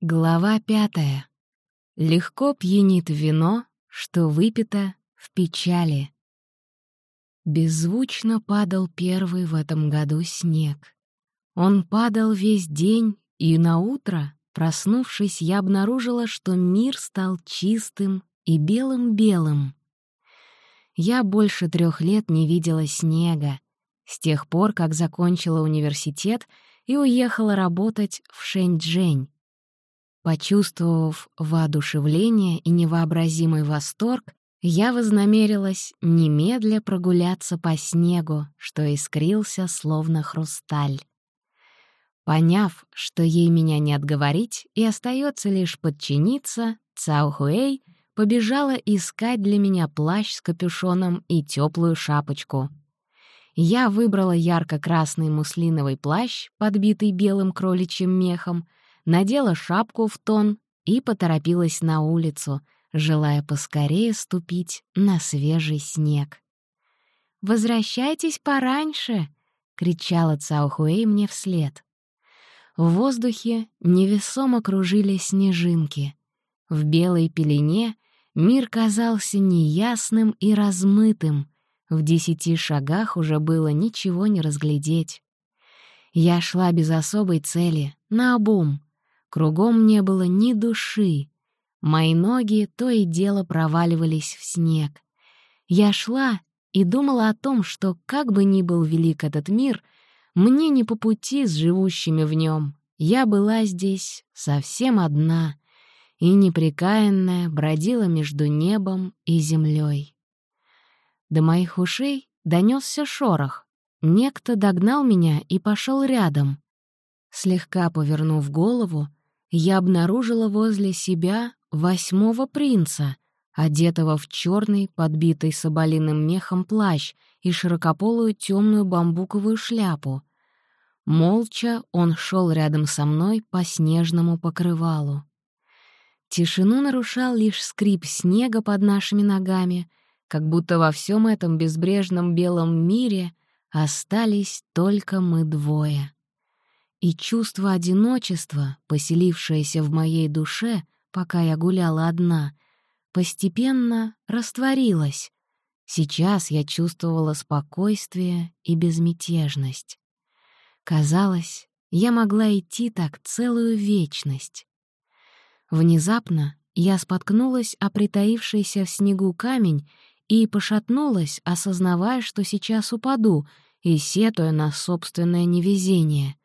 Глава пятая. Легко пьянит вино, что выпито в печали. Беззвучно падал первый в этом году снег. Он падал весь день, и на утро, проснувшись, я обнаружила, что мир стал чистым и белым-белым. Я больше трех лет не видела снега, с тех пор, как закончила университет и уехала работать в Шэньчжэнь. Почувствовав воодушевление и невообразимый восторг, я вознамерилась немедля прогуляться по снегу, что искрился словно хрусталь. Поняв, что ей меня не отговорить и остается лишь подчиниться, Цао Хуэй побежала искать для меня плащ с капюшоном и теплую шапочку. Я выбрала ярко-красный муслиновый плащ, подбитый белым кроличьим мехом, надела шапку в тон и поторопилась на улицу, желая поскорее ступить на свежий снег. «Возвращайтесь пораньше!» — кричала Цаохуэй мне вслед. В воздухе невесомо кружили снежинки. В белой пелене мир казался неясным и размытым, в десяти шагах уже было ничего не разглядеть. Я шла без особой цели, наобум, Кругом не было ни души. Мои ноги то и дело проваливались в снег. Я шла и думала о том, что, как бы ни был велик этот мир, мне не по пути с живущими в нем. Я была здесь совсем одна и непрекаянная бродила между небом и землей. До моих ушей донесся шорох. Некто догнал меня и пошел рядом. Слегка повернув голову, я обнаружила возле себя восьмого принца, одетого в черный, подбитый соболиным мехом плащ и широкополую темную бамбуковую шляпу. Молча он шел рядом со мной по снежному покрывалу. Тишину нарушал лишь скрип снега под нашими ногами, как будто во всем этом безбрежном белом мире остались только мы двое и чувство одиночества, поселившееся в моей душе, пока я гуляла одна, постепенно растворилось. Сейчас я чувствовала спокойствие и безмятежность. Казалось, я могла идти так целую вечность. Внезапно я споткнулась о притаившийся в снегу камень и пошатнулась, осознавая, что сейчас упаду, и сетуя на собственное невезение.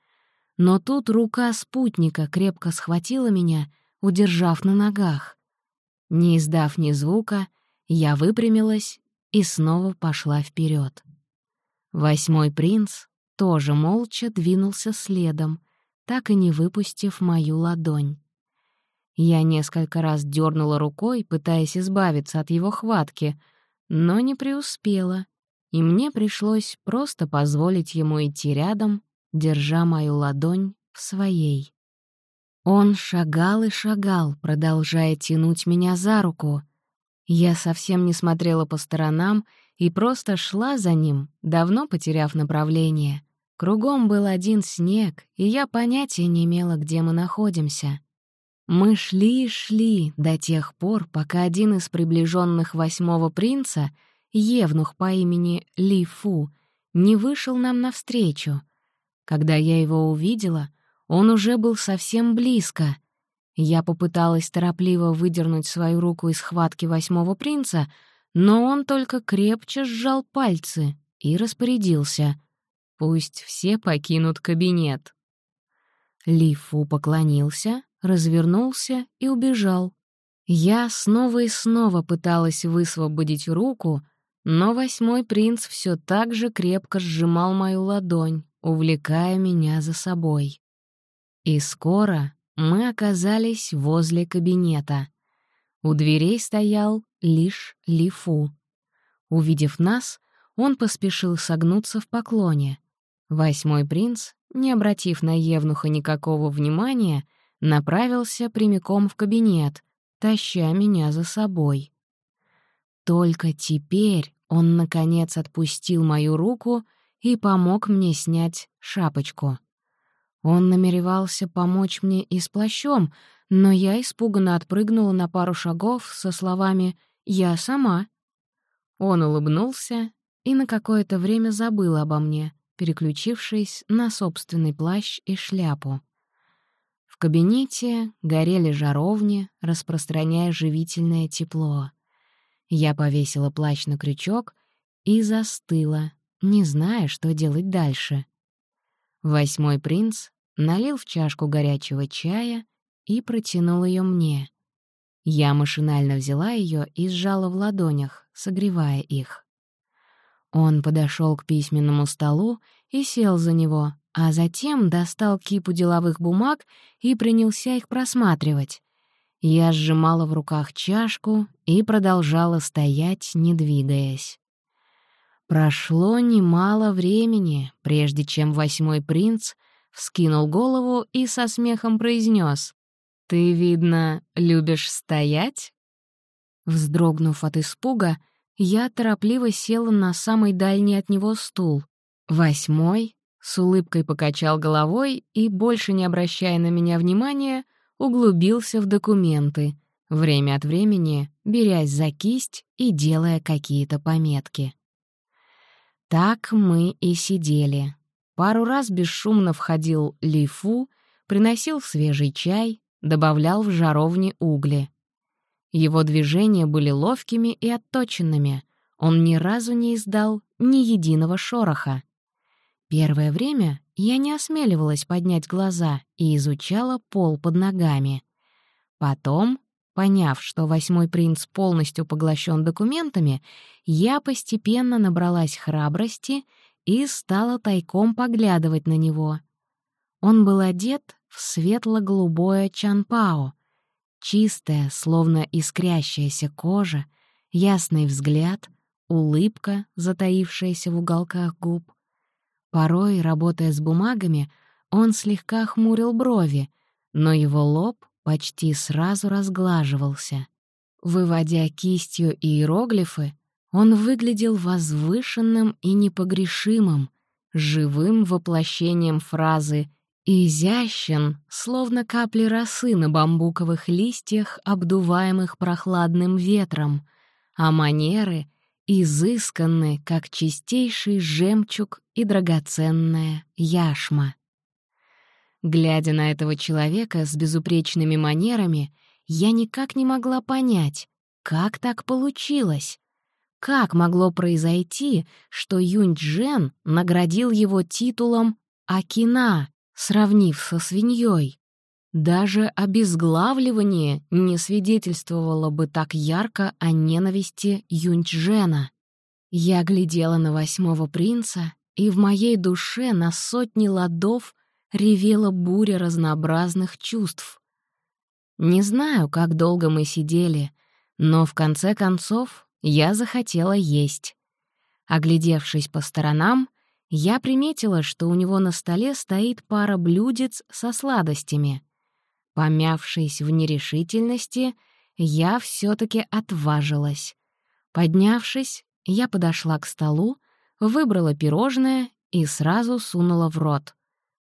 Но тут рука спутника крепко схватила меня, удержав на ногах. Не издав ни звука, я выпрямилась и снова пошла вперед. Восьмой принц тоже молча двинулся следом, так и не выпустив мою ладонь. Я несколько раз дернула рукой, пытаясь избавиться от его хватки, но не преуспела, и мне пришлось просто позволить ему идти рядом держа мою ладонь в своей. Он шагал и шагал, продолжая тянуть меня за руку. Я совсем не смотрела по сторонам и просто шла за ним, давно потеряв направление. Кругом был один снег, и я понятия не имела, где мы находимся. Мы шли и шли до тех пор, пока один из приближенных восьмого принца, Евнух по имени Ли Фу, не вышел нам навстречу — когда я его увидела, он уже был совсем близко. Я попыталась торопливо выдернуть свою руку из схватки восьмого принца, но он только крепче сжал пальцы и распорядился. «Пусть все покинут кабинет». Лифу поклонился, развернулся и убежал. Я снова и снова пыталась высвободить руку, но восьмой принц все так же крепко сжимал мою ладонь, увлекая меня за собой. И скоро мы оказались возле кабинета. У дверей стоял лишь Лифу. Увидев нас, он поспешил согнуться в поклоне. Восьмой принц, не обратив на Евнуха никакого внимания, направился прямиком в кабинет, таща меня за собой. Только теперь он, наконец, отпустил мою руку и помог мне снять шапочку. Он намеревался помочь мне и с плащом, Но я испуганно отпрыгнула на пару шагов со словами «Я сама». Он улыбнулся и на какое-то время забыл обо мне, переключившись на собственный плащ и шляпу. В кабинете горели жаровни, распространяя живительное тепло. Я повесила плащ на крючок и застыла, не зная, что делать дальше. Восьмой принц налил в чашку горячего чая и протянул ее мне. Я машинально взяла ее и сжала в ладонях, согревая их. Он подошел к письменному столу и сел за него, а затем достал кипу деловых бумаг и принялся их просматривать. Я сжимала в руках чашку и продолжала стоять, не двигаясь. Прошло немало времени, прежде чем восьмой принц вскинул голову и со смехом произнес: «Ты, видно, любишь стоять?» Вздрогнув от испуга, я торопливо села на самый дальний от него стул. Восьмой с улыбкой покачал головой и, больше не обращая на меня внимания, углубился в документы, время от времени берясь за кисть и делая какие-то пометки. Так мы и сидели. Пару раз бесшумно входил Лифу, приносил свежий чай, добавлял в жаровни угли. Его движения были ловкими и отточенными, он ни разу не издал ни единого шороха. Первое время я не осмеливалась поднять глаза и изучала пол под ногами. Потом, поняв, что восьмой принц полностью поглощен документами, я постепенно набралась храбрости и стала тайком поглядывать на него. Он был одет в светло-голубое чанпао, чистая, словно искрящаяся кожа, ясный взгляд, улыбка, затаившаяся в уголках губ. Порой, работая с бумагами, он слегка хмурил брови, но его лоб почти сразу разглаживался. Выводя кистью иероглифы, он выглядел возвышенным и непогрешимым, живым воплощением фразы «изящен», словно капли росы на бамбуковых листьях, обдуваемых прохладным ветром, а манеры изысканны, как чистейший жемчуг и драгоценная яшма. Глядя на этого человека с безупречными манерами, я никак не могла понять, как так получилось. Как могло произойти, что Юнь-Джен наградил его титулом «Акина», сравнив со свиньей? Даже обезглавливание не свидетельствовало бы так ярко о ненависти Юнчжена. Я глядела на восьмого принца, и в моей душе на сотни ладов ревела буря разнообразных чувств. Не знаю, как долго мы сидели, но в конце концов я захотела есть. Оглядевшись по сторонам, я приметила, что у него на столе стоит пара блюдец со сладостями — Помявшись в нерешительности, я все таки отважилась. Поднявшись, я подошла к столу, выбрала пирожное и сразу сунула в рот.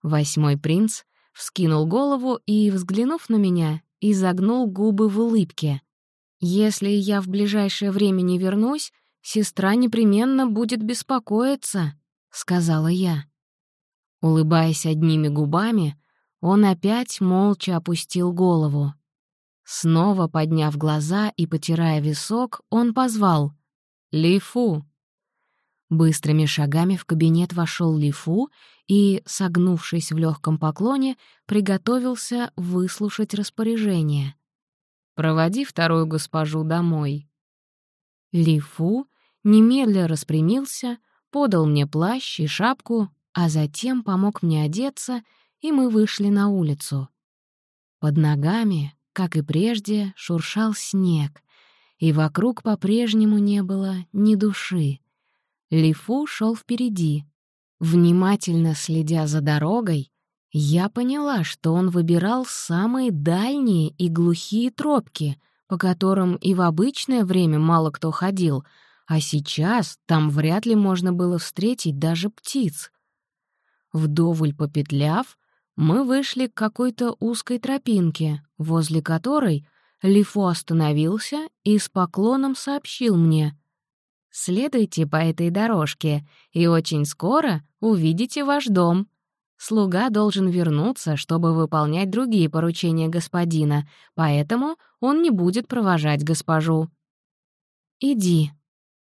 Восьмой принц вскинул голову и, взглянув на меня, изогнул губы в улыбке. «Если я в ближайшее время не вернусь, сестра непременно будет беспокоиться», — сказала я. Улыбаясь одними губами, он опять молча опустил голову. Снова подняв глаза и потирая висок, он позвал «Лифу». Быстрыми шагами в кабинет вошел Лифу и, согнувшись в легком поклоне, приготовился выслушать распоряжение. «Проводи вторую госпожу домой». Лифу немедля распрямился, подал мне плащ и шапку, а затем помог мне одеться — и мы вышли на улицу. Под ногами, как и прежде, шуршал снег, и вокруг по-прежнему не было ни души. Лифу шел впереди. Внимательно следя за дорогой, я поняла, что он выбирал самые дальние и глухие тропки, по которым и в обычное время мало кто ходил, а сейчас там вряд ли можно было встретить даже птиц. Вдоволь попетляв, мы вышли к какой-то узкой тропинке, возле которой Лифо остановился и с поклоном сообщил мне. «Следуйте по этой дорожке, и очень скоро увидите ваш дом. Слуга должен вернуться, чтобы выполнять другие поручения господина, поэтому он не будет провожать госпожу». «Иди».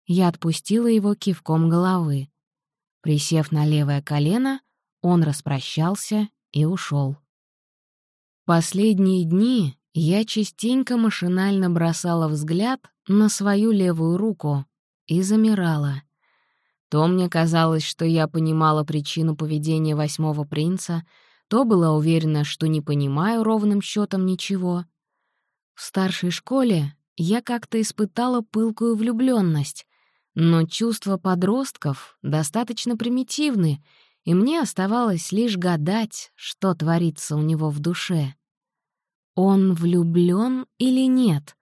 Я отпустила его кивком головы. Присев на левое колено, он распрощался и ушел. Последние дни я частенько машинально бросала взгляд на свою левую руку и замирала. То мне казалось, что я понимала причину поведения восьмого принца, то была уверена, что не понимаю ровным счетом ничего. В старшей школе я как-то испытала пылкую влюбленность, но чувства подростков достаточно примитивны, и мне оставалось лишь гадать, что творится у него в душе. Он влюблен или нет?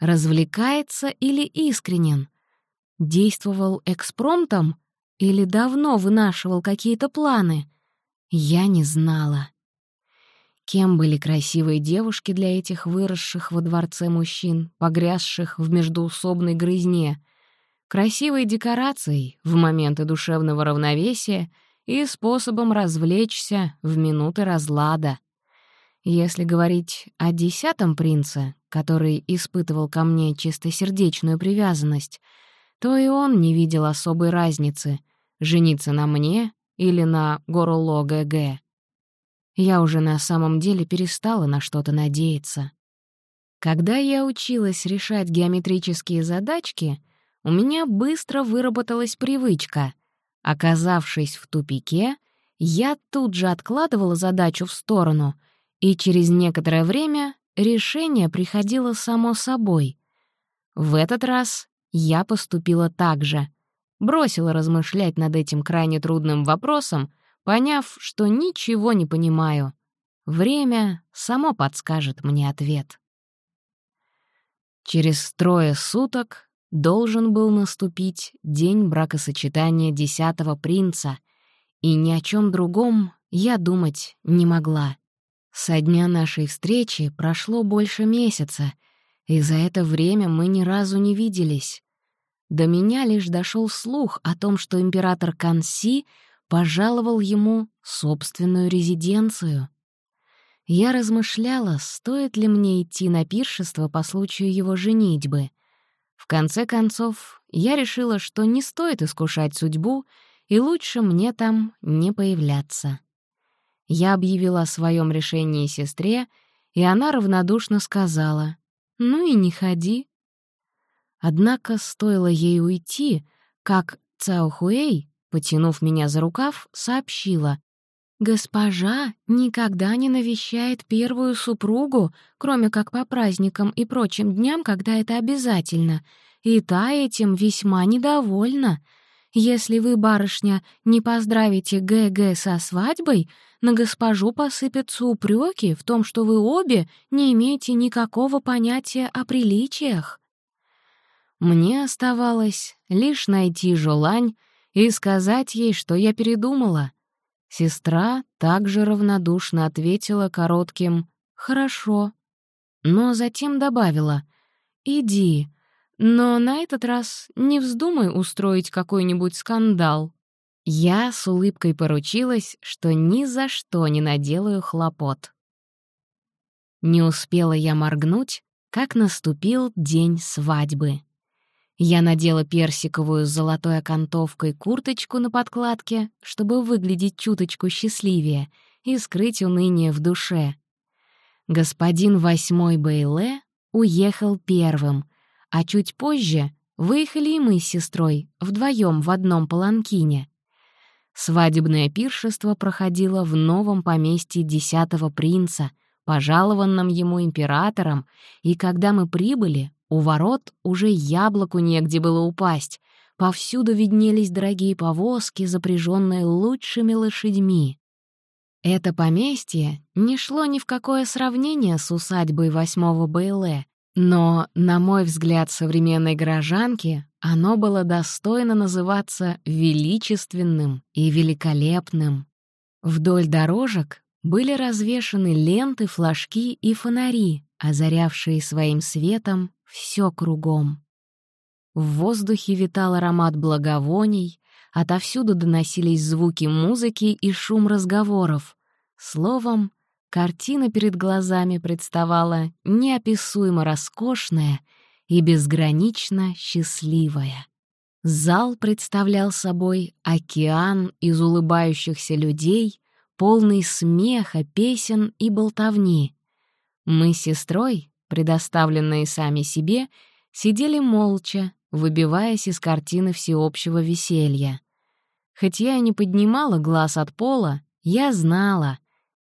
Развлекается или искренен? Действовал экспромтом или давно вынашивал какие-то планы? Я не знала. Кем были красивые девушки для этих выросших во дворце мужчин, погрязших в междуусобной грызне? Красивой декорацией в моменты душевного равновесия и способом развлечься в минуты разлада. Если говорить о десятом принце, который испытывал ко мне чистосердечную привязанность, то и он не видел особой разницы — жениться на мне или на Горуло ГГ. Я уже на самом деле перестала на что-то надеяться. Когда я училась решать геометрические задачки, у меня быстро выработалась привычка. Оказавшись в тупике, я тут же откладывала задачу в сторону — и через некоторое время решение приходило само собой. В этот раз я поступила так же. Бросила размышлять над этим крайне трудным вопросом, поняв, что ничего не понимаю. Время само подскажет мне ответ. Через трое суток должен был наступить день бракосочетания десятого принца, и ни о чем другом я думать не могла. Со дня нашей встречи прошло больше месяца, и за это время мы ни разу не виделись. До меня лишь дошел слух о том, что император Канси пожаловал ему собственную резиденцию. Я размышляла, стоит ли мне идти на пиршество по случаю его женитьбы. В конце концов, я решила, что не стоит искушать судьбу, и лучше мне там не появляться. Я объявила о своем решении сестре, и она равнодушно сказала «Ну и не ходи». Однако стоило ей уйти, как Цаохуэй, потянув меня за рукав, сообщила «Госпожа никогда не навещает первую супругу, кроме как по праздникам и прочим дням, когда это обязательно, и та этим весьма недовольна. Если вы, барышня, не поздравите ГГ со свадьбой, на госпожу посыпятся упреки в том, что вы обе не имеете никакого понятия о приличиях. Мне оставалось лишь найти Жолань и сказать ей, что я передумала. Сестра также равнодушно ответила коротким «хорошо», но затем добавила «иди, но на этот раз не вздумай устроить какой-нибудь скандал. Я с улыбкой поручилась, что ни за что не наделаю хлопот. Не успела я моргнуть, как наступил день свадьбы. Я надела персиковую с золотой окантовкой курточку на подкладке, чтобы выглядеть чуточку счастливее и скрыть уныние в душе. Господин восьмой Бейле уехал первым, а чуть позже выехали и мы с сестрой вдвоем в одном паланкине. Свадебное пиршество проходило в новом поместье десятого принца, пожалованном ему императором, и когда мы прибыли, у ворот уже яблоку негде было упасть, повсюду виднелись дорогие повозки, запряженные лучшими лошадьми. Это поместье не шло ни в какое сравнение с усадьбой восьмого Бейле, но, на мой взгляд, современной горожанки оно было достойно называться величественным и великолепным. Вдоль дорожек были развешаны ленты, флажки и фонари, озарявшие своим светом все кругом. В воздухе витал аромат благовоний, отовсюду доносились звуки музыки и шум разговоров. Словом, картина перед глазами представала неописуемо роскошная и безгранично счастливая. Зал представлял собой океан из улыбающихся людей, полный смеха, песен и болтовни. Мы с сестрой, предоставленные сами себе, сидели молча, выбиваясь из картины всеобщего веселья. Хоть я и не поднимала глаз от пола, я знала,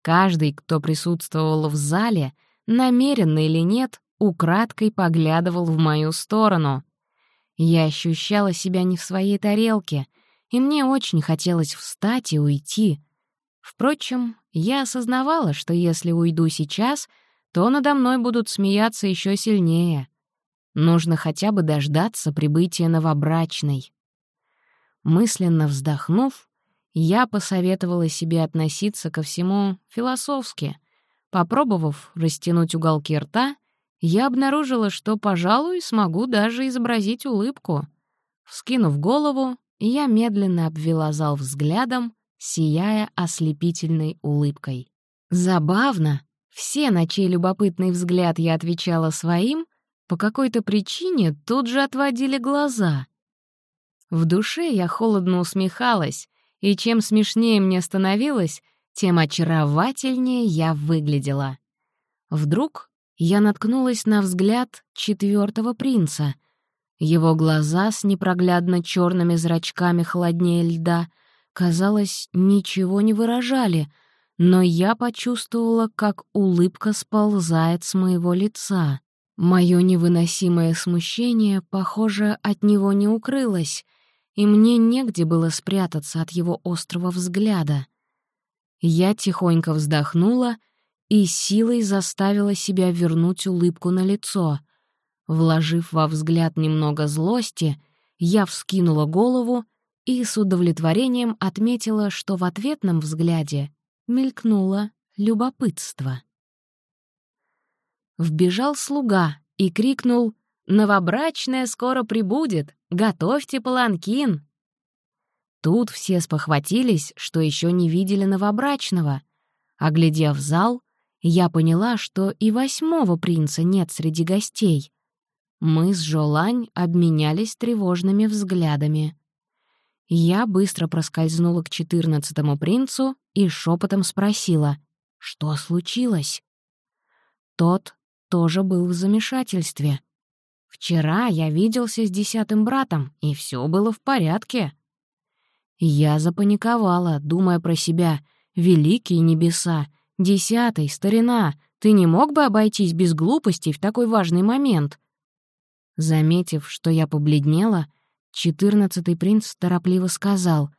каждый, кто присутствовал в зале, намеренно или нет, украдкой поглядывал в мою сторону. Я ощущала себя не в своей тарелке, и мне очень хотелось встать и уйти. Впрочем, я осознавала, что если уйду сейчас, то надо мной будут смеяться еще сильнее. Нужно хотя бы дождаться прибытия новобрачной. Мысленно вздохнув, я посоветовала себе относиться ко всему философски. Попробовав растянуть уголки рта, я обнаружила, что, пожалуй, смогу даже изобразить улыбку. Вскинув голову, я медленно обвела зал взглядом, сияя ослепительной улыбкой. Забавно, все, на чей любопытный взгляд я отвечала своим, по какой-то причине тут же отводили глаза. В душе я холодно усмехалась, и чем смешнее мне становилось, тем очаровательнее я выглядела. Вдруг я наткнулась на взгляд четвертого принца. Его глаза с непроглядно черными зрачками холоднее льда, казалось, ничего не выражали, но я почувствовала, как улыбка сползает с моего лица. Мое невыносимое смущение, похоже, от него не укрылось, и мне негде было спрятаться от его острого взгляда. Я тихонько вздохнула и силой заставила себя вернуть улыбку на лицо. Вложив во взгляд немного злости, я вскинула голову и с удовлетворением отметила, что в ответном взгляде мелькнуло любопытство. Вбежал слуга и крикнул «Новобрачная скоро прибудет! Готовьте паланкин!» Тут все спохватились, что еще не видели новобрачного. Оглядев зал, я поняла, что и восьмого принца нет среди гостей. Мы с Жолань обменялись тревожными взглядами. Я быстро проскользнула к четырнадцатому принцу и шепотом спросила, что случилось. Тот тоже был в замешательстве. Вчера я виделся с десятым братом, и все было в порядке. Я запаниковала, думая про себя. «Великие небеса! Десятый, старина! Ты не мог бы обойтись без глупостей в такой важный момент?» Заметив, что я побледнела, четырнадцатый принц торопливо сказал.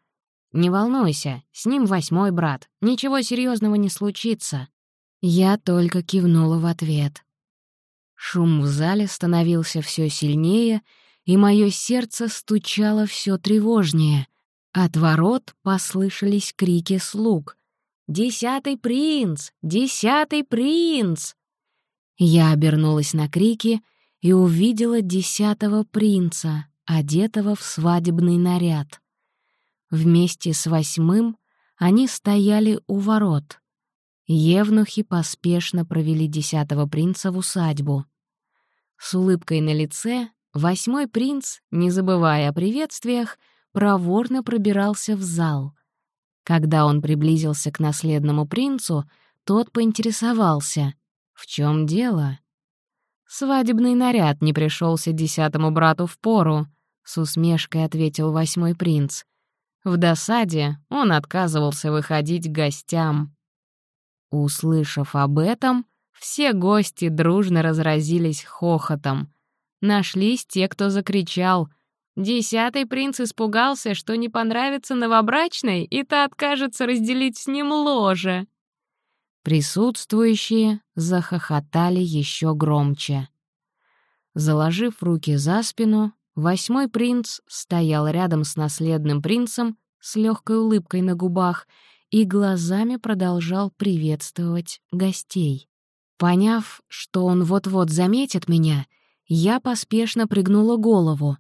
«Не волнуйся, с ним восьмой брат, ничего серьезного не случится». Я только кивнула в ответ. Шум в зале становился все сильнее, и мое сердце стучало все тревожнее. От ворот послышались крики слуг. «Десятый принц! Десятый принц!» Я обернулась на крики и увидела десятого принца, одетого в свадебный наряд. Вместе с восьмым они стояли у ворот. Евнухи поспешно провели десятого принца в усадьбу. С улыбкой на лице восьмой принц, не забывая о приветствиях, проворно пробирался в зал. Когда он приблизился к наследному принцу, тот поинтересовался, в чем дело. «Свадебный наряд не пришелся десятому брату в пору», — с усмешкой ответил восьмой принц. В досаде он отказывался выходить к гостям. Услышав об этом, все гости дружно разразились хохотом. Нашлись те, кто закричал. Десятый принц испугался, что не понравится новобрачной, и та откажется разделить с ним ложе. Присутствующие захохотали еще громче. Заложив руки за спину, восьмой принц стоял рядом с наследным принцем с легкой улыбкой на губах и глазами продолжал приветствовать гостей. Поняв, что он вот-вот заметит меня, я поспешно пригнула голову.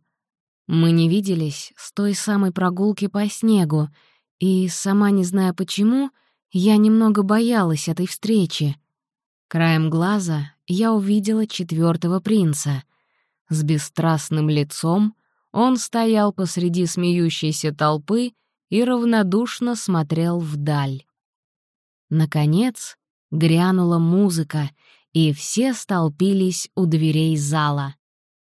Мы не виделись с той самой прогулки по снегу, и, сама не зная почему, я немного боялась этой встречи. Краем глаза я увидела четвертого принца. С бесстрастным лицом он стоял посреди смеющейся толпы и равнодушно смотрел вдаль. Наконец грянула музыка, и все столпились у дверей зала.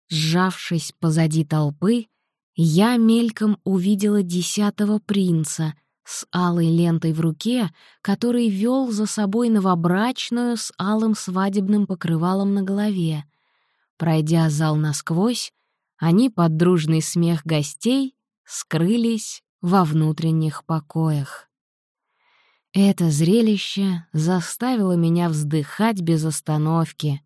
Сжавшись позади толпы, я мельком увидела десятого принца с алой лентой в руке, который вел за собой новобрачную с алым свадебным покрывалом на голове. Пройдя зал насквозь, они под дружный смех гостей скрылись во внутренних покоях. Это зрелище заставило меня вздыхать без остановки.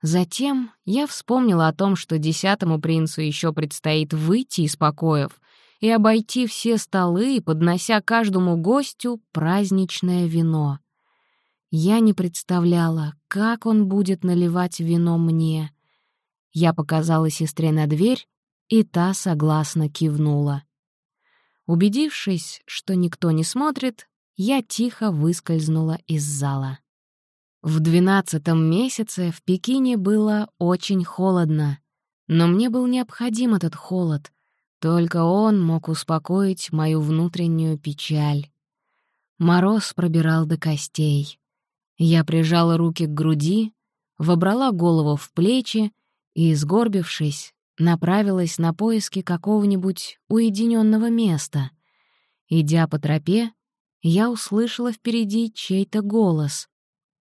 Затем я вспомнила о том, что десятому принцу еще предстоит выйти из покоев и обойти все столы, поднося каждому гостю праздничное вино. Я не представляла, как он будет наливать вино мне. Я показала сестре на дверь, и та согласно кивнула. Убедившись, что никто не смотрит, я тихо выскользнула из зала. В двенадцатом месяце в Пекине было очень холодно, но мне был необходим этот холод, только он мог успокоить мою внутреннюю печаль. Мороз пробирал до костей. Я прижала руки к груди, вобрала голову в плечи и, сгорбившись, направилась на поиски какого-нибудь уединенного места. Идя по тропе, я услышала впереди чей-то голос.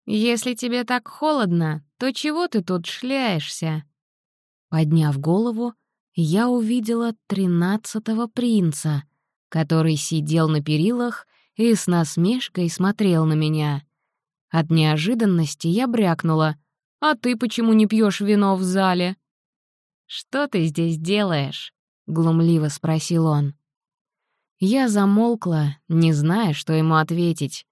«Если тебе так холодно, то чего ты тут шляешься?» Подняв голову, я увидела тринадцатого принца, который сидел на перилах и с насмешкой смотрел на меня. От неожиданности я брякнула. «А ты почему не пьешь вино в зале?» «Что ты здесь делаешь?» — глумливо спросил он. Я замолкла, не зная, что ему ответить.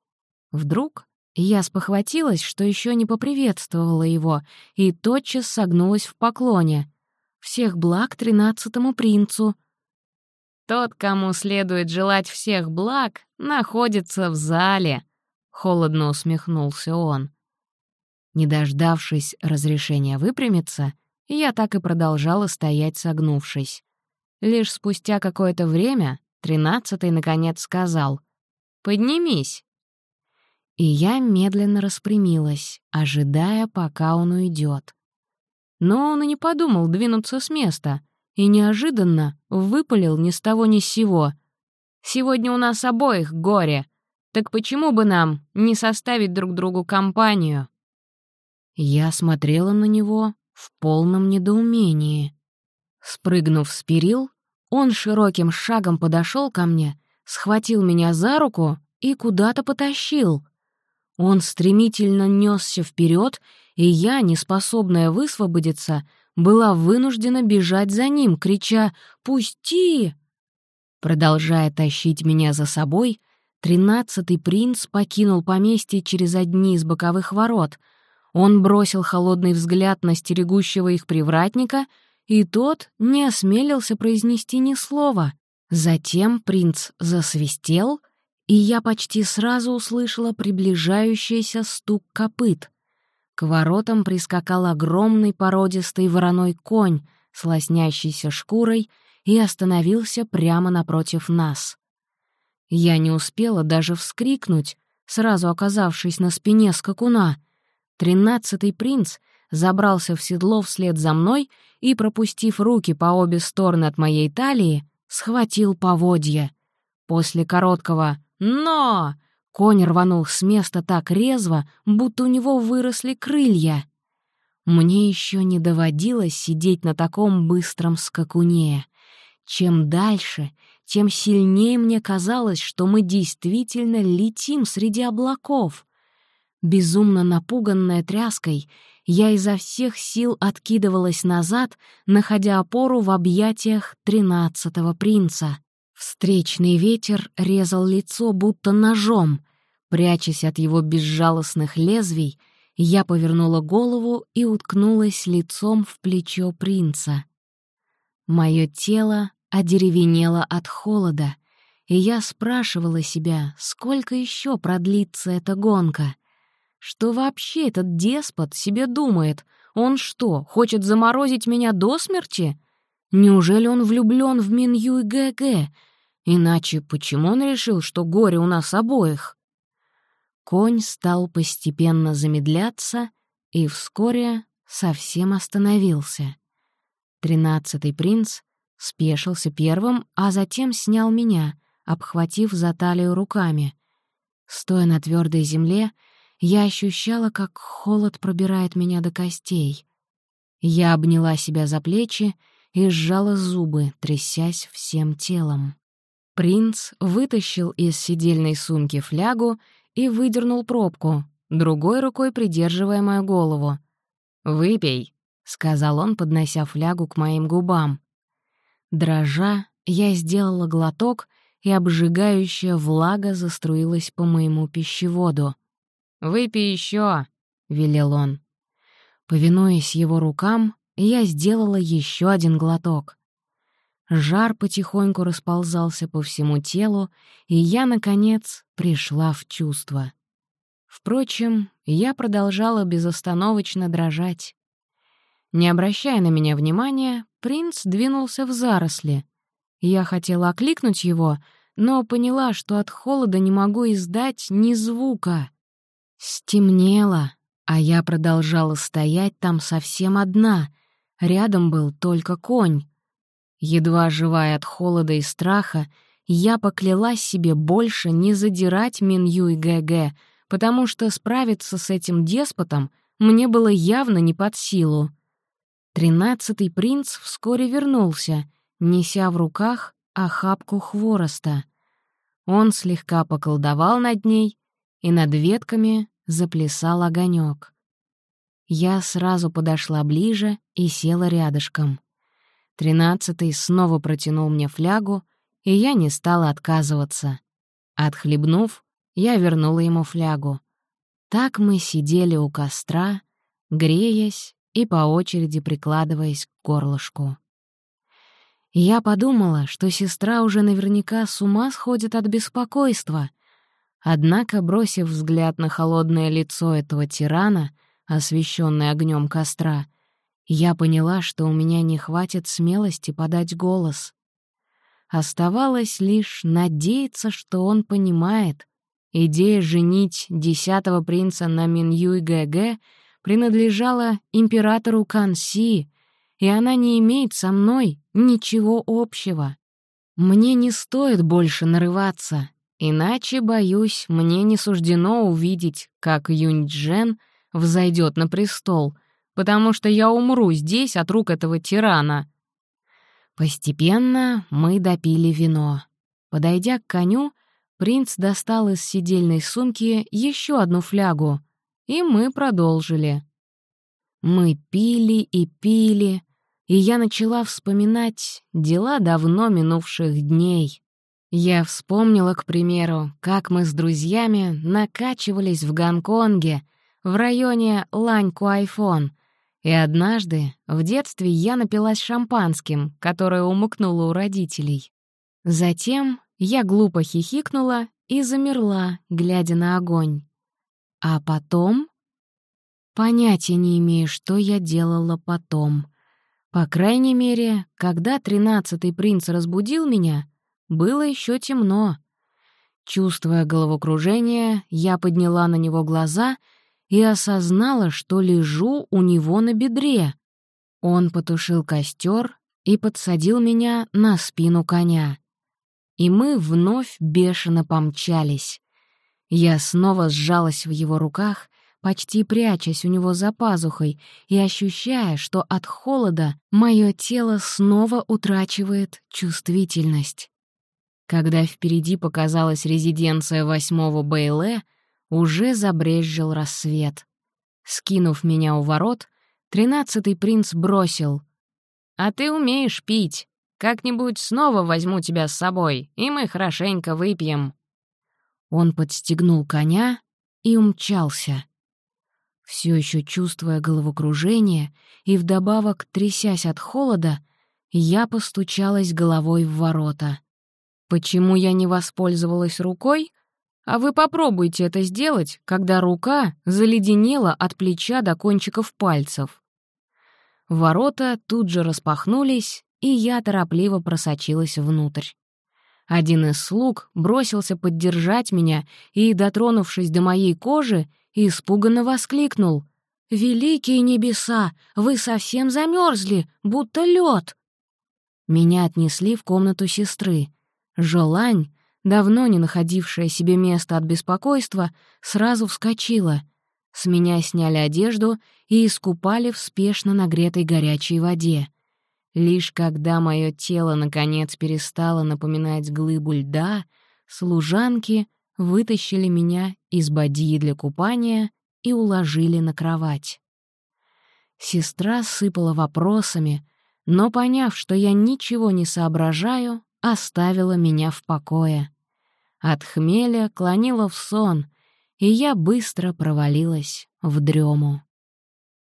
Вдруг я спохватилась, что еще не поприветствовала его, и тотчас согнулась в поклоне. «Всех благ тринадцатому принцу!» «Тот, кому следует желать всех благ, находится в зале», — холодно усмехнулся он. Не дождавшись разрешения выпрямиться, я так и продолжала стоять, согнувшись. Лишь спустя какое-то время тринадцатый, наконец, сказал «Поднимись». И я медленно распрямилась, ожидая, пока он уйдет. Но он и не подумал двинуться с места, и неожиданно выпалил ни с того ни с сего. «Сегодня у нас обоих горе, так почему бы нам не составить друг другу компанию?» Я смотрела на него в полном недоумении. Спрыгнув с перил, он широким шагом подошел ко мне, схватил меня за руку и куда-то потащил. Он стремительно несся вперед, и я, неспособная высвободиться, была вынуждена бежать за ним, крича «Пусти!». Продолжая тащить меня за собой, тринадцатый принц покинул поместье через одни из боковых ворот. Он бросил холодный взгляд на стерегущего их привратника, и тот не осмелился произнести ни слова. Затем принц засвистел — и я почти сразу услышала приближающийся стук копыт. К воротам прискакал огромный породистый вороной конь с лоснящейся шкурой и остановился прямо напротив нас. Я не успела даже вскрикнуть, сразу оказавшись на спине скакуна. Тринадцатый принц забрался в седло вслед за мной и, пропустив руки по обе стороны от моей талии, схватил поводья. После короткого но! Конь рванул с места так резво, будто у него выросли крылья. Мне еще не доводилось сидеть на таком быстром скакуне. Чем дальше, тем сильнее мне казалось, что мы действительно летим среди облаков. Безумно напуганная тряской, я изо всех сил откидывалась назад, находя опору в объятиях тринадцатого принца. Встречный ветер резал лицо будто ножом. Прячась от его безжалостных лезвий, я повернула голову и уткнулась лицом в плечо принца. Мое тело одеревенело от холода, и я спрашивала себя, сколько еще продлится эта гонка. Что вообще этот деспот себе думает? Он что, хочет заморозить меня до смерти? Неужели он влюблен в Минью и ГГ? Иначе почему он решил, что горе у нас обоих? Конь стал постепенно замедляться и вскоре совсем остановился. Тринадцатый принц спешился первым, а затем снял меня, обхватив за талию руками. Стоя на твердой земле, я ощущала, как холод пробирает меня до костей. Я обняла себя за плечи и сжала зубы, трясясь всем телом. Принц вытащил из сидельной сумки флягу и выдернул пробку, другой рукой придерживая мою голову. «Выпей», — сказал он, поднося флягу к моим губам. Дрожа, я сделала глоток, и обжигающая влага заструилась по моему пищеводу. «Выпей еще, велел он. Повинуясь его рукам, я сделала еще один глоток. Жар потихоньку расползался по всему телу, и я, наконец, пришла в чувство. Впрочем, я продолжала безостановочно дрожать. Не обращая на меня внимания, принц двинулся в заросли. Я хотела окликнуть его, но поняла, что от холода не могу издать ни звука. Стемнело, а я продолжала стоять там совсем одна. Рядом был только конь. Едва живая от холода и страха, я поклялась себе больше не задирать Минью и ГГ, потому что справиться с этим деспотом мне было явно не под силу. Тринадцатый принц вскоре вернулся, неся в руках охапку хвороста. Он слегка поколдовал над ней, и над ветками заплясал огонек. Я сразу подошла ближе и села рядышком. Тринадцатый снова протянул мне флягу, и я не стала отказываться. Отхлебнув, я вернула ему флягу. Так мы сидели у костра, греясь и по очереди прикладываясь к горлышку. Я подумала, что сестра уже наверняка с ума сходит от беспокойства — Однако, бросив взгляд на холодное лицо этого тирана, освещенное огнем костра, я поняла, что у меня не хватит смелости подать голос. Оставалось лишь надеяться, что он понимает. Идея женить десятого принца на Минью и ГГ принадлежала императору Канси, и она не имеет со мной ничего общего. Мне не стоит больше нарываться, Иначе, боюсь, мне не суждено увидеть, как Юнь-Джен взойдет на престол, потому что я умру здесь от рук этого тирана. Постепенно мы допили вино. Подойдя к коню, принц достал из сидельной сумки еще одну флягу, и мы продолжили. Мы пили и пили, и я начала вспоминать дела давно минувших дней. Я вспомнила, к примеру, как мы с друзьями накачивались в Гонконге, в районе Лань-Куайфон, и однажды в детстве я напилась шампанским, которое умыкнула у родителей. Затем я глупо хихикнула и замерла, глядя на огонь. А потом... Понятия не имею, что я делала потом. По крайней мере, когда тринадцатый принц разбудил меня — было еще темно. Чувствуя головокружение, я подняла на него глаза и осознала, что лежу у него на бедре. Он потушил костер и подсадил меня на спину коня. И мы вновь бешено помчались. Я снова сжалась в его руках, почти прячась у него за пазухой и ощущая, что от холода мое тело снова утрачивает чувствительность. Когда впереди показалась резиденция восьмого Бейле, уже забрезжил рассвет. Скинув меня у ворот, тринадцатый принц бросил. «А ты умеешь пить. как-нибудь снова возьму тебя с собой, и мы хорошенько выпьем». Он подстегнул коня и умчался. Все еще чувствуя головокружение и вдобавок трясясь от холода, я постучалась головой в ворота. Почему я не воспользовалась рукой? А вы попробуйте это сделать, когда рука заледенела от плеча до кончиков пальцев. Ворота тут же распахнулись, и я торопливо просочилась внутрь. Один из слуг бросился поддержать меня и, дотронувшись до моей кожи, испуганно воскликнул. «Великие небеса! Вы совсем замерзли, будто лед!» Меня отнесли в комнату сестры. Жолань, давно не находившая себе места от беспокойства, сразу вскочила. С меня сняли одежду и искупали в спешно нагретой горячей воде. Лишь когда мое тело, наконец, перестало напоминать глыбу льда, служанки вытащили меня из бадьи для купания и уложили на кровать. Сестра сыпала вопросами, но, поняв, что я ничего не соображаю, оставила меня в покое. От хмеля клонила в сон, и я быстро провалилась в дрему.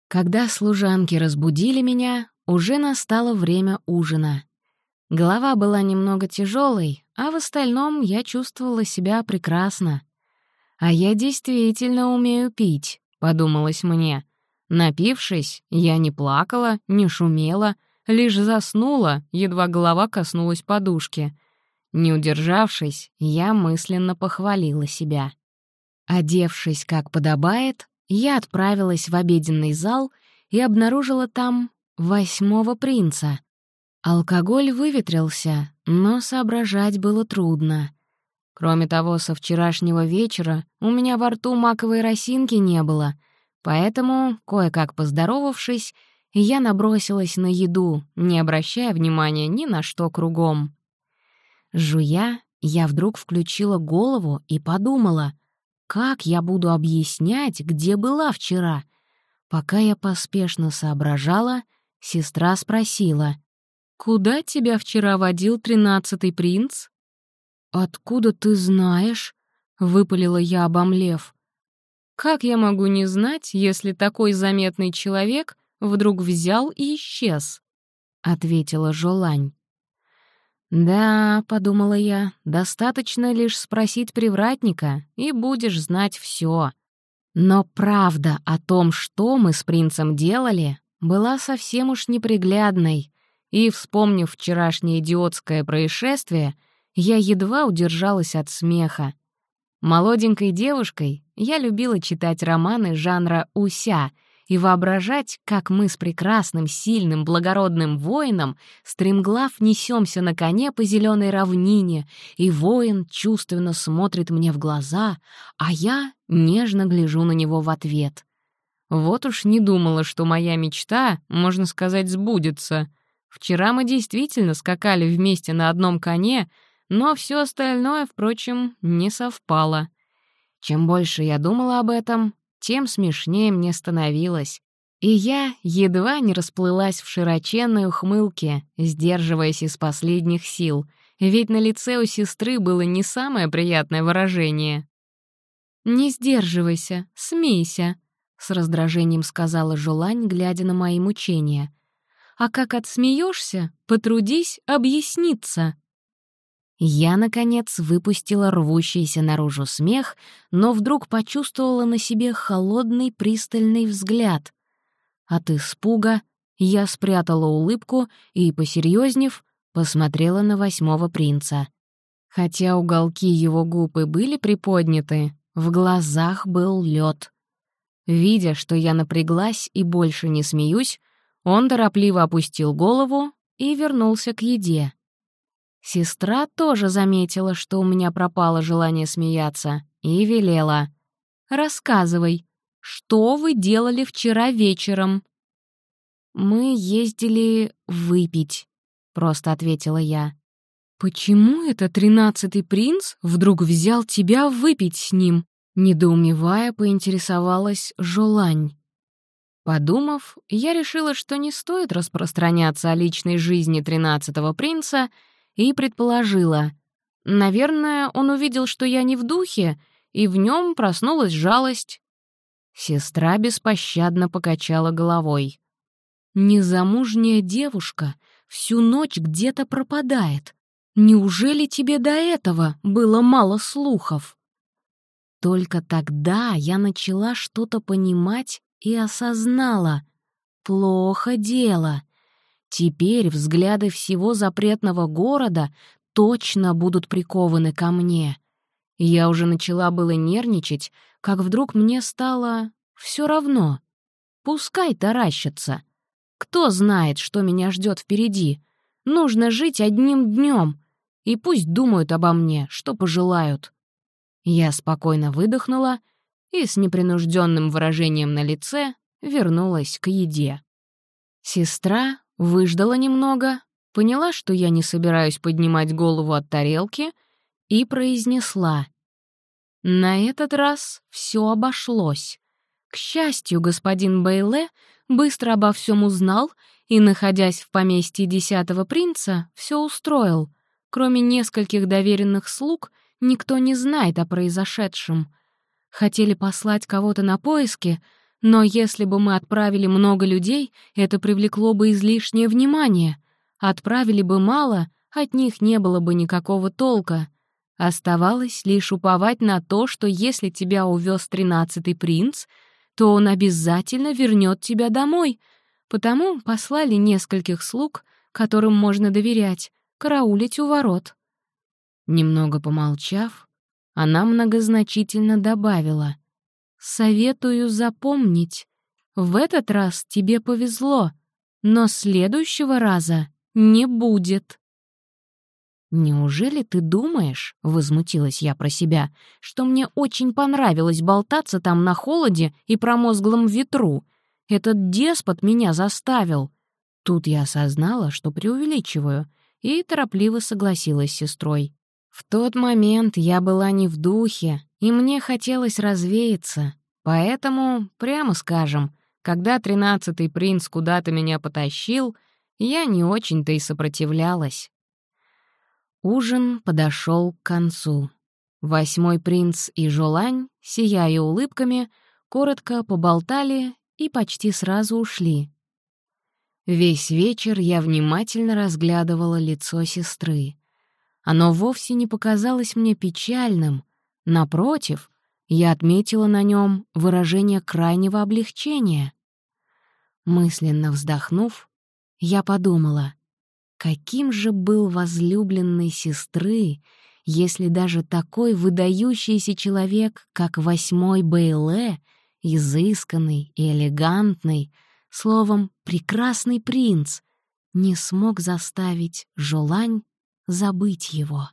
Когда служанки разбудили меня, уже настало время ужина. Голова была немного тяжелой, а в остальном я чувствовала себя прекрасно. «А я действительно умею пить», — подумалось мне. Напившись, я не плакала, не шумела — Лишь заснула, едва голова коснулась подушки. Не удержавшись, я мысленно похвалила себя. Одевшись как подобает, я отправилась в обеденный зал и обнаружила там восьмого принца. Алкоголь выветрился, но соображать было трудно. Кроме того, со вчерашнего вечера у меня во рту маковой росинки не было, поэтому, кое-как поздоровавшись, я набросилась на еду, не обращая внимания ни на что кругом. Жуя, я вдруг включила голову и подумала, как я буду объяснять, где была вчера. Пока я поспешно соображала, сестра спросила, «Куда тебя вчера водил тринадцатый принц?» «Откуда ты знаешь?» — выпалила я, обомлев. «Как я могу не знать, если такой заметный человек вдруг взял и исчез», — ответила Жолань. «Да», — подумала я, — «достаточно лишь спросить привратника, и будешь знать все. Но правда о том, что мы с принцем делали, была совсем уж неприглядной, и, вспомнив вчерашнее идиотское происшествие, я едва удержалась от смеха. Молоденькой девушкой я любила читать романы жанра «Уся», и воображать, как мы с прекрасным, сильным, благородным воином стремглав несемся на коне по зеленой равнине, и воин чувственно смотрит мне в глаза, а я нежно гляжу на него в ответ. Вот уж не думала, что моя мечта, можно сказать, сбудется. Вчера мы действительно скакали вместе на одном коне, но все остальное, впрочем, не совпало. Чем больше я думала об этом, тем смешнее мне становилось. И я едва не расплылась в широченной ухмылке, сдерживаясь из последних сил, ведь на лице у сестры было не самое приятное выражение. «Не сдерживайся, смейся», — с раздражением сказала Жулань, глядя на мои мучения. «А как отсмеешься, потрудись объясниться». Я, наконец, выпустила рвущийся наружу смех, но вдруг почувствовала на себе холодный пристальный взгляд. От испуга я спрятала улыбку и, посерьезнев, посмотрела на восьмого принца. Хотя уголки его губ и были приподняты, в глазах был лед. Видя, что я напряглась и больше не смеюсь, он торопливо опустил голову и вернулся к еде. Сестра тоже заметила, что у меня пропало желание смеяться, и велела. «Рассказывай, что вы делали вчера вечером?» «Мы ездили выпить», — просто ответила я. «Почему это тринадцатый принц вдруг взял тебя выпить с ним?» Недоумевая, поинтересовалась Жолань. Подумав, я решила, что не стоит распространяться о личной жизни тринадцатого принца, и предположила. Наверное, он увидел, что я не в духе, и в нем проснулась жалость. Сестра беспощадно покачала головой. «Незамужняя девушка всю ночь где-то пропадает. Неужели тебе до этого было мало слухов?» Только тогда я начала что-то понимать и осознала. Плохо дело. Теперь взгляды всего запретного города точно будут прикованы ко мне. Я уже начала было нервничать, как вдруг мне стало все равно. Пускай таращатся. Кто знает, что меня ждет впереди. Нужно жить одним днем, и пусть думают обо мне, что пожелают. Я спокойно выдохнула и с непринужденным выражением на лице вернулась к еде. Сестра выждала немного, поняла, что я не собираюсь поднимать голову от тарелки, и произнесла. На этот раз все обошлось. К счастью, господин Бейле быстро обо всем узнал и, находясь в поместье десятого принца, все устроил. Кроме нескольких доверенных слуг, никто не знает о произошедшем. Хотели послать кого-то на поиски, но если бы мы отправили много людей, это привлекло бы излишнее внимание. Отправили бы мало, от них не было бы никакого толка. Оставалось лишь уповать на то, что если тебя увез тринадцатый принц, то он обязательно вернет тебя домой. Потому послали нескольких слуг, которым можно доверять, караулить у ворот. Немного помолчав, она многозначительно добавила. «Советую запомнить. В этот раз тебе повезло, но следующего раза не будет». «Неужели ты думаешь, — возмутилась я про себя, — что мне очень понравилось болтаться там на холоде и промозглом ветру? Этот деспот меня заставил». Тут я осознала, что преувеличиваю, и торопливо согласилась с сестрой. В тот момент я была не в духе, и мне хотелось развеяться. Поэтому, прямо скажем, когда тринадцатый принц куда-то меня потащил, я не очень-то и сопротивлялась. Ужин подошел к концу. Восьмой принц и Жолань, сияя улыбками, коротко поболтали и почти сразу ушли. Весь вечер я внимательно разглядывала лицо сестры. Оно вовсе не показалось мне печальным. Напротив, я отметила на нем выражение крайнего облегчения. Мысленно вздохнув, я подумала, каким же был возлюбленной сестры, если даже такой выдающийся человек, как восьмой Бейле, изысканный и элегантный, словом, прекрасный принц, не смог заставить Жолань забыть его.